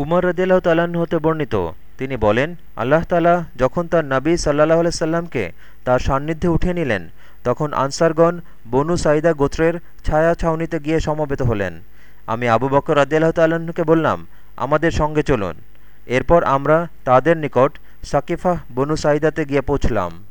উমর রদিল্লাহ তাল্লাহ্ন হতে বর্ণিত। তিনি বলেন, আল্লাহ তালা যখন তার নবী সাল্লাহ আলাইসাল্লামকে তার সান্নিধ্যে উঠিয়ে নিলেন, তখন আনসারগণ বনু সাইদা গোত্রের ছায়া ছাউনিতে গিয়ে সমবেত হলেন। আমি আবু বকর রদিয়াল্লাহ তাল্লাহ্নকে বললাম, আমাদের সঙ্গে চলুন। এরপর আমরা তাদের নিকট সাকিফাহ বনু সাইদাতে গিয়ে পৌঁছলাম।